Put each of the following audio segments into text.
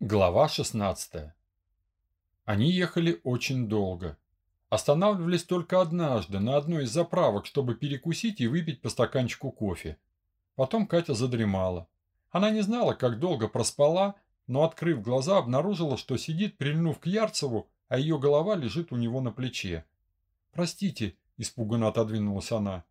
Глава 16. Они ехали очень долго. Останавливались только однажды на одной из заправок, чтобы перекусить и выпить по стаканчику кофе. Потом Катя задремала. Она не знала, как долго проспала, но, открыв глаза, обнаружила, что сидит, прильнув к Ярцеву, а ее голова лежит у него на плече. «Простите», – испуганно отодвинулась она.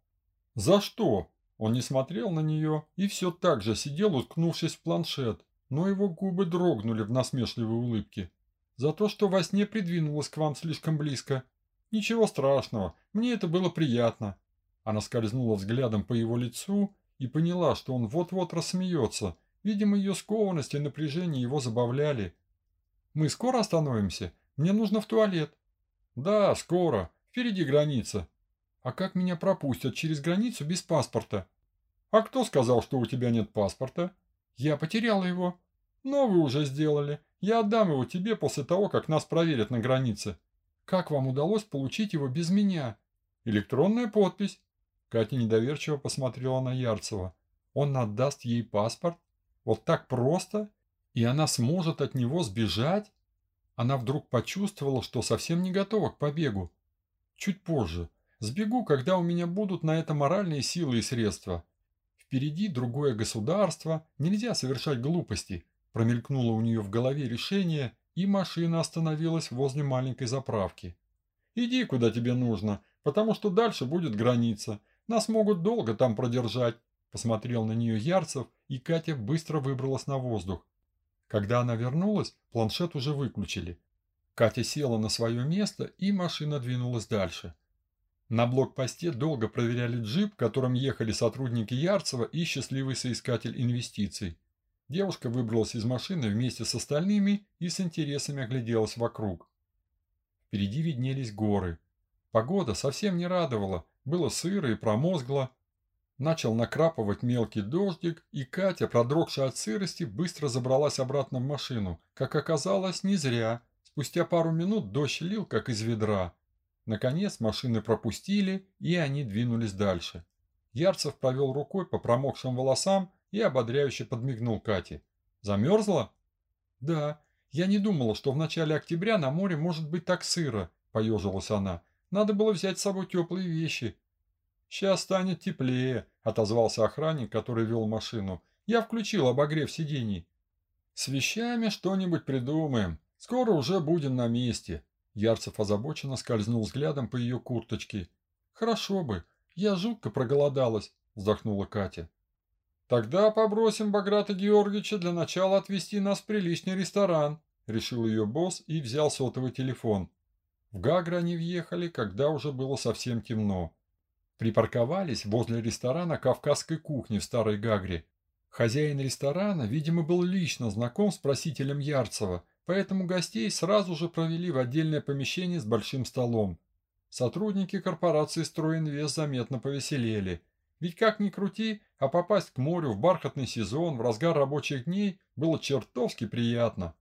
«За что?» Он не смотрел на нее и все так же сидел, уткнувшись в планшет, но его губы дрогнули в насмешливой улыбке. «За то, что во сне придвинулась к вам слишком близко. Ничего страшного, мне это было приятно». Она скользнула взглядом по его лицу и поняла, что он вот-вот рассмеется. Видимо, ее скованность и напряжение его забавляли. «Мы скоро остановимся? Мне нужно в туалет». «Да, скоро. Впереди граница». «А как меня пропустят через границу без паспорта?» «А кто сказал, что у тебя нет паспорта?» «Я потеряла его». «Но вы уже сделали. Я отдам его тебе после того, как нас проверят на границе». «Как вам удалось получить его без меня?» «Электронная подпись». Катя недоверчиво посмотрела на Ярцева. «Он отдаст ей паспорт? Вот так просто? И она сможет от него сбежать?» Она вдруг почувствовала, что совсем не готова к побегу. «Чуть позже. Сбегу, когда у меня будут на это моральные силы и средства. Впереди другое государство, нельзя совершать глупости. Промелькнуло у нее в голове решение, и машина остановилась возле маленькой заправки. «Иди, куда тебе нужно, потому что дальше будет граница. Нас могут долго там продержать», – посмотрел на нее Ярцев, и Катя быстро выбралась на воздух. Когда она вернулась, планшет уже выключили. Катя села на свое место, и машина двинулась дальше. На блокпосте долго проверяли джип, которым ехали сотрудники Ярцева и счастливый соискатель инвестиций. Девушка выбралась из машины вместе с остальными и с интересами огляделась вокруг. Впереди виднелись горы. Погода совсем не радовала, было сыро и промозгло. Начал накрапывать мелкий дождик, и Катя, продрогшая от сырости, быстро забралась обратно в машину. Как оказалось, не зря. Спустя пару минут дождь лил, как из ведра. Наконец машины пропустили, и они двинулись дальше. Ярцев провел рукой по промокшим волосам и ободряюще подмигнул Кате. «Замерзла?» «Да. Я не думала, что в начале октября на море может быть так сыро», – поежилась она. «Надо было взять с собой теплые вещи». «Сейчас станет теплее», – отозвался охранник, который вел машину. «Я включил обогрев сидений». «С вещами что-нибудь придумаем. Скоро уже будем на месте», Ярцев озабоченно скользнул взглядом по ее курточке. «Хорошо бы. Я жутко проголодалась», – вздохнула Катя. «Тогда попросим Баграта Георгиевича для начала отвезти нас в приличный ресторан», – решил ее босс и взял сотовый телефон. В Гагры они въехали, когда уже было совсем темно. Припарковались возле ресторана кавказской кухни в Старой Гагре. Хозяин ресторана, видимо, был лично знаком с просителем Ярцева – Поэтому гостей сразу же провели в отдельное помещение с большим столом. Сотрудники корпорации «Стройинвест» заметно повеселели. Ведь как ни крути, а попасть к морю в бархатный сезон, в разгар рабочих дней, было чертовски приятно.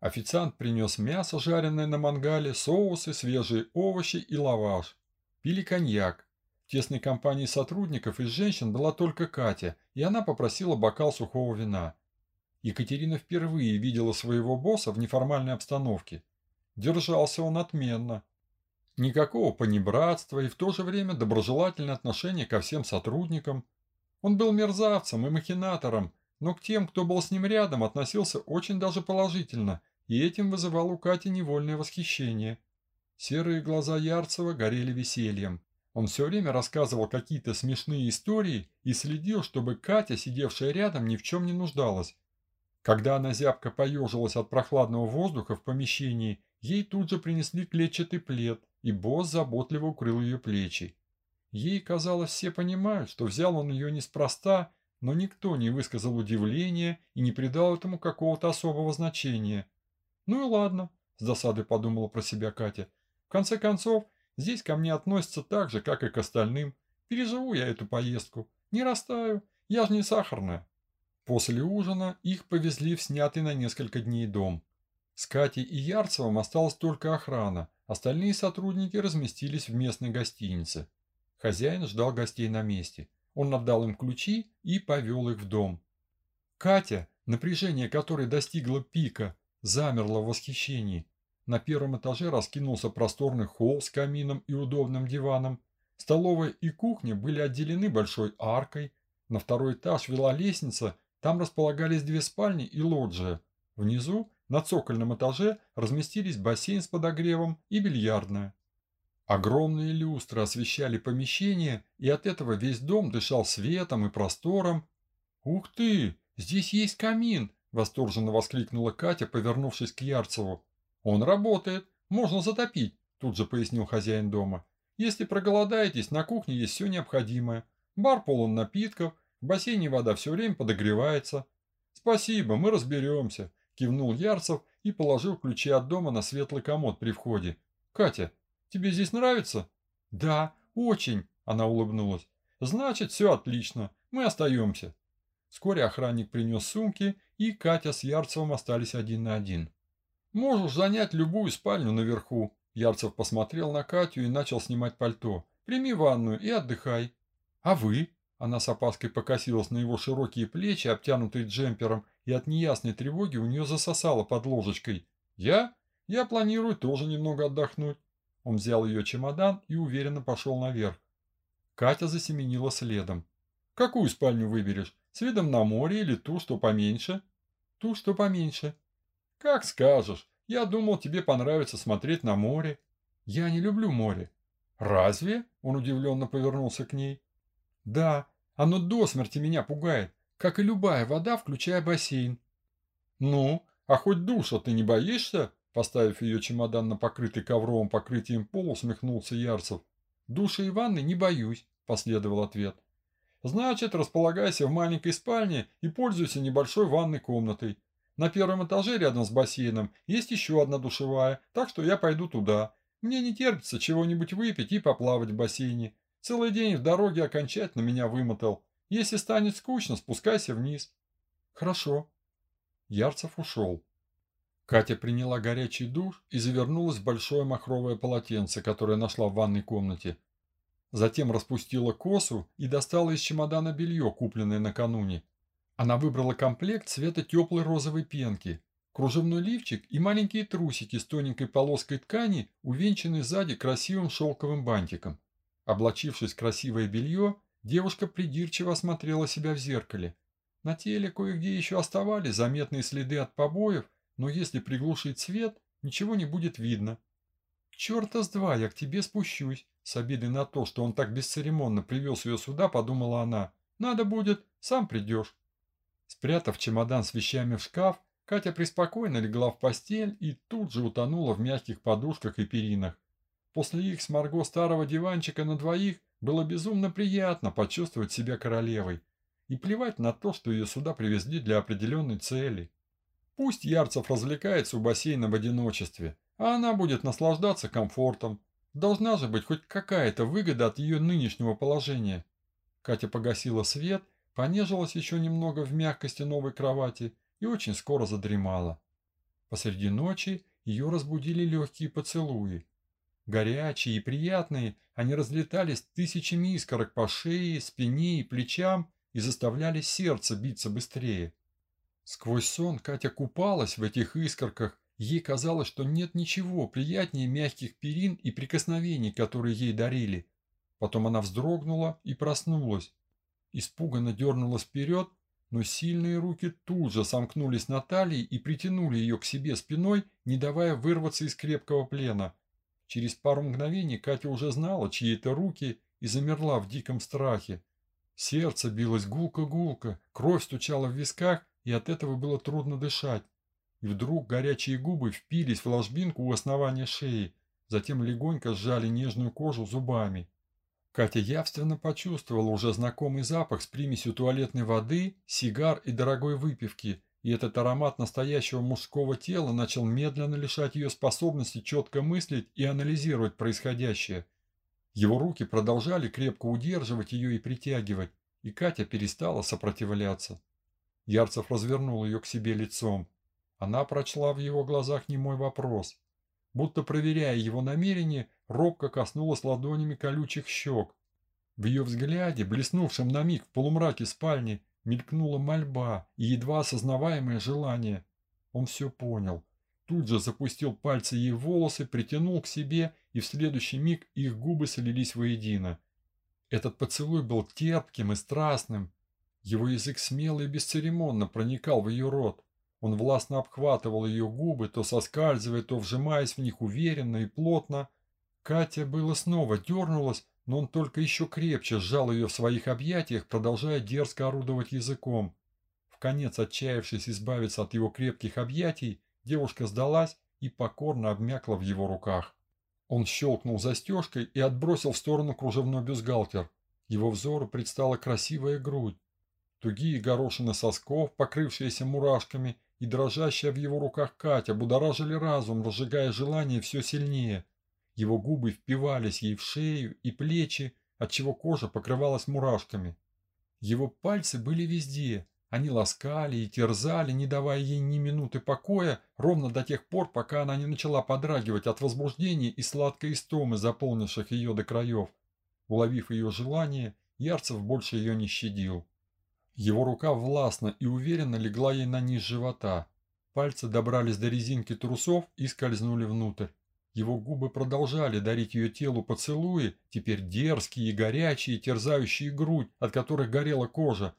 Официант принес мясо, жареное на мангале, соусы, свежие овощи и лаваш. Пили коньяк. В тесной компании сотрудников и женщин была только Катя, и она попросила бокал сухого вина. Екатерина впервые видела своего босса в неформальной обстановке. Держался он отменно. Никакого понебратства и в то же время доброжелательное отношение ко всем сотрудникам. Он был мерзавцем и махинатором, но к тем, кто был с ним рядом, относился очень даже положительно, и этим вызывал у Кати невольное восхищение. Серые глаза Ярцева горели весельем. Он все время рассказывал какие-то смешные истории и следил, чтобы Катя, сидевшая рядом, ни в чем не нуждалась. Когда она зябко поежилась от прохладного воздуха в помещении, ей тут же принесли клетчатый плед, и босс заботливо укрыл ее плечи. Ей казалось, все понимают, что взял он ее неспроста, но никто не высказал удивления и не придал этому какого-то особого значения. «Ну и ладно», – с досадой подумала про себя Катя. «В конце концов, здесь ко мне относятся так же, как и к остальным. Переживу я эту поездку. Не растаю, я же не сахарная». После ужина их повезли в снятый на несколько дней дом. С Катей и Ярцевым осталась только охрана, остальные сотрудники разместились в местной гостинице. Хозяин ждал гостей на месте. Он отдал им ключи и повел их в дом. «Катя, напряжение которой достигло пика, замерло в восхищении. На первом этаже раскинулся просторный холл с камином и удобным диваном. Столовая и кухня были отделены большой аркой. На второй этаж вела лестница, там располагались две спальни и лоджия. Внизу, на цокольном этаже, разместились бассейн с подогревом и бильярдная. Огромные люстры освещали помещение, и от этого весь дом дышал светом и простором. «Ух ты! Здесь есть камин!» – восторженно воскликнула Катя, повернувшись к Ярцеву. «Он работает. Можно затопить», – тут же пояснил хозяин дома. «Если проголодаетесь, на кухне есть все необходимое. Бар полон напитков, в бассейне вода все время подогревается». «Спасибо, мы разберемся», – кивнул Ярцев и положил ключи от дома на светлый комод при входе. «Катя, тебе здесь нравится?» «Да, очень», – она улыбнулась. «Значит, все отлично. Мы остаемся». Вскоре охранник принес сумки, и Катя с Ярцевым остались один на один. «Можешь занять любую спальню наверху». Ярцев посмотрел на Катю и начал снимать пальто. «Прими ванную и отдыхай». «А вы?» Она с опаской покосилась на его широкие плечи, обтянутые джемпером, и от неясной тревоги у нее засосало под ложечкой. «Я? Я планирую тоже немного отдохнуть». Он взял ее чемодан и уверенно пошел наверх. Катя засеменила следом. «Какую спальню выберешь? С видом на море или ту, что поменьше?» «Ту, что поменьше», «Как скажешь. Я думал, тебе понравится смотреть на море». «Я не люблю море». «Разве?» – он удивленно повернулся к ней. «Да, оно до смерти меня пугает, как и любая вода, включая бассейн». «Ну, а хоть душа ты не боишься?» Поставив ее чемодан на покрытый ковровым покрытием пол, усмехнулся Ярцев. «Души и ванны не боюсь», – последовал ответ. «Значит, располагайся в маленькой спальне и пользуйся небольшой ванной комнатой. На первом этаже рядом с бассейном есть еще одна душевая, так что я пойду туда. Мне не терпится чего-нибудь выпить и поплавать в бассейне. Целый день в дороге окончательно меня вымотал. Если станет скучно, спускайся вниз. Хорошо. Ярцев ушел. Катя приняла горячий душ и завернулась в большое махровое полотенце, которое нашла в ванной комнате. Затем распустила косу и достала из чемодана белье, купленное накануне. Она выбрала комплект цвета теплой розовой пенки, кружевной лифчик и маленькие трусики с тоненькой полоской ткани, увенчанные сзади красивым шелковым бантиком. Облачившись в красивое белье, девушка придирчиво осмотрела себя в зеркале. На теле кое-где еще оставались заметные следы от побоев, но если приглушить свет, ничего не будет видно. «Черта с два, я к тебе спущусь», с обидой на то, что он так бесцеремонно привез ее сюда, подумала она. «Надо будет, сам придешь». Спрятав чемодан с вещами в шкаф, Катя преспокойно легла в постель и тут же утонула в мягких подушках и перинах. После их с Марго старого диванчика на двоих было безумно приятно почувствовать себя королевой. И плевать на то, что ее сюда привезли для определенной цели. Пусть Ярцев развлекается у бассейна в одиночестве, а она будет наслаждаться комфортом. Должна же быть хоть какая-то выгода от ее нынешнего положения. Катя погасила свет понежилась еще немного в мягкости новой кровати и очень скоро задремала. Посреди ночи ее разбудили легкие поцелуи. Горячие и приятные, они разлетались тысячами искорок по шее, спине и плечам и заставляли сердце биться быстрее. Сквозь сон Катя купалась в этих искорках, ей казалось, что нет ничего приятнее мягких перин и прикосновений, которые ей дарили. Потом она вздрогнула и проснулась, Испуганно дернулась вперед, но сильные руки тут же сомкнулись на талии и притянули ее к себе спиной, не давая вырваться из крепкого плена. Через пару мгновений Катя уже знала, чьи это руки, и замерла в диком страхе. Сердце билось гулко-гулко, кровь стучала в висках, и от этого было трудно дышать. И вдруг горячие губы впились в ложбинку у основания шеи, затем легонько сжали нежную кожу зубами. Катя явственно почувствовала уже знакомый запах с примесью туалетной воды, сигар и дорогой выпивки, и этот аромат настоящего мужского тела начал медленно лишать ее способности четко мыслить и анализировать происходящее. Его руки продолжали крепко удерживать ее и притягивать, и Катя перестала сопротивляться. Ярцев развернул ее к себе лицом. Она прочла в его глазах немой вопрос. Будто проверяя его намерение, робко коснулась ладонями колючих щек. В ее взгляде, блеснувшем на миг в полумраке спальни, мелькнула мольба и едва осознаваемое желание. Он все понял. Тут же запустил пальцы ей в волосы, притянул к себе, и в следующий миг их губы слились воедино. Этот поцелуй был терпким и страстным. Его язык смело и бесцеремонно проникал в ее рот. Он властно обхватывал ее губы, то соскальзывая, то вжимаясь в них уверенно и плотно. Катя было снова дернулась, но он только еще крепче сжал ее в своих объятиях, продолжая дерзко орудовать языком. В конец отчаявшись избавиться от его крепких объятий, девушка сдалась и покорно обмякла в его руках. Он щелкнул застежкой и отбросил в сторону кружевной бюстгальтер. Его взору предстала красивая грудь. Тугие горошины сосков, покрывшиеся мурашками, и дрожащая в его руках Катя будоражили разум, разжигая желание все сильнее. Его губы впивались ей в шею и плечи, отчего кожа покрывалась мурашками. Его пальцы были везде. Они ласкали и терзали, не давая ей ни минуты покоя, ровно до тех пор, пока она не начала подрагивать от возбуждения и сладкой истомы, заполнивших ее до краев. Уловив ее желание, Ярцев больше ее не щадил. Его рука властно и уверенно легла ей на низ живота. Пальцы добрались до резинки трусов и скользнули внутрь. Его губы продолжали дарить ее телу поцелуи, теперь дерзкие и горячие, терзающие грудь, от которых горела кожа.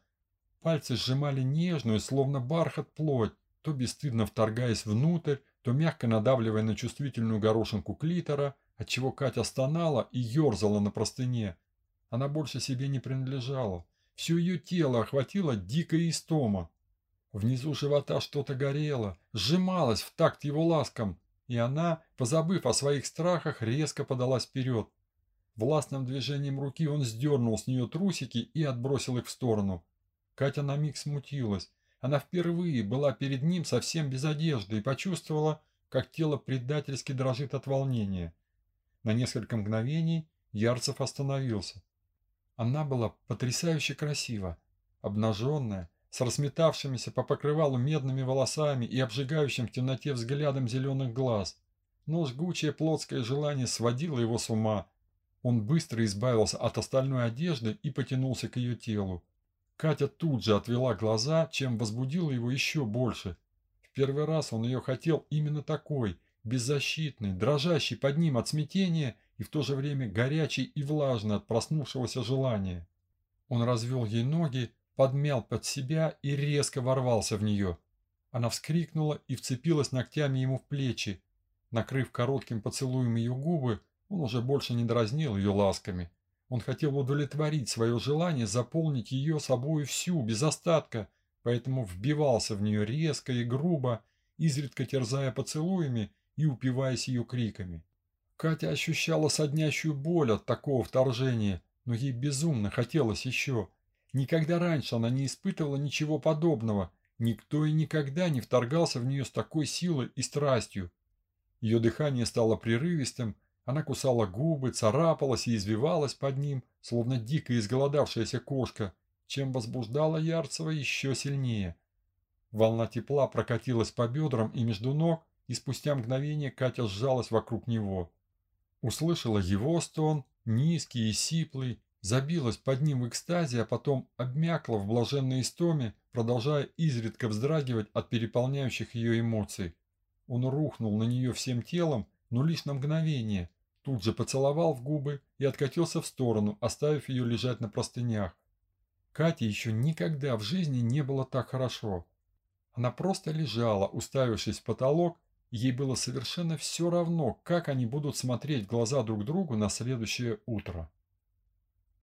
Пальцы сжимали нежную, словно бархат, плоть, то бесстыдно вторгаясь внутрь, то мягко надавливая на чувствительную горошинку клитора, отчего Катя стонала и ерзала на простыне. Она больше себе не принадлежала. Все ее тело охватило дикая истома. Внизу живота что-то горело, сжималось в такт его ласкам, и она, позабыв о своих страхах, резко подалась вперед. Властным движением руки он сдернул с нее трусики и отбросил их в сторону. Катя на миг смутилась. Она впервые была перед ним совсем без одежды и почувствовала, как тело предательски дрожит от волнения. На несколько мгновений Ярцев остановился. Она была потрясающе красива, обнаженная, с разметавшимися по покрывалу медными волосами и обжигающим в темноте взглядом зеленых глаз. Но жгучее плотское желание сводило его с ума. Он быстро избавился от остальной одежды и потянулся к ее телу. Катя тут же отвела глаза, чем возбудила его еще больше. В первый раз он ее хотел именно такой, беззащитный, дрожащий под ним от смятения – и в то же время горячий и влажный от проснувшегося желания. Он развел ей ноги, подмял под себя и резко ворвался в нее. Она вскрикнула и вцепилась ногтями ему в плечи. Накрыв коротким поцелуем ее губы, он уже больше не дразнил ее ласками. Он хотел удовлетворить свое желание заполнить ее собою всю, без остатка, поэтому вбивался в нее резко и грубо, изредка терзая поцелуями и упиваясь ее криками. Катя ощущала соднящую боль от такого вторжения, но ей безумно хотелось еще. Никогда раньше она не испытывала ничего подобного. Никто и никогда не вторгался в нее с такой силой и страстью. Ее дыхание стало прерывистым, она кусала губы, царапалась и извивалась под ним, словно дико изголодавшаяся кошка, чем возбуждала Ярцева еще сильнее. Волна тепла прокатилась по бедрам и между ног, и спустя мгновение Катя сжалась вокруг него. Услышала его стон, низкий и сиплый, забилась под ним в экстазе, а потом обмякла в блаженной истоме, продолжая изредка вздрагивать от переполняющих ее эмоций. Он рухнул на нее всем телом, но лишь на мгновение, тут же поцеловал в губы и откатился в сторону, оставив ее лежать на простынях. Кате еще никогда в жизни не было так хорошо. Она просто лежала, уставившись в потолок, Ей было совершенно все равно, как они будут смотреть глаза друг другу на следующее утро.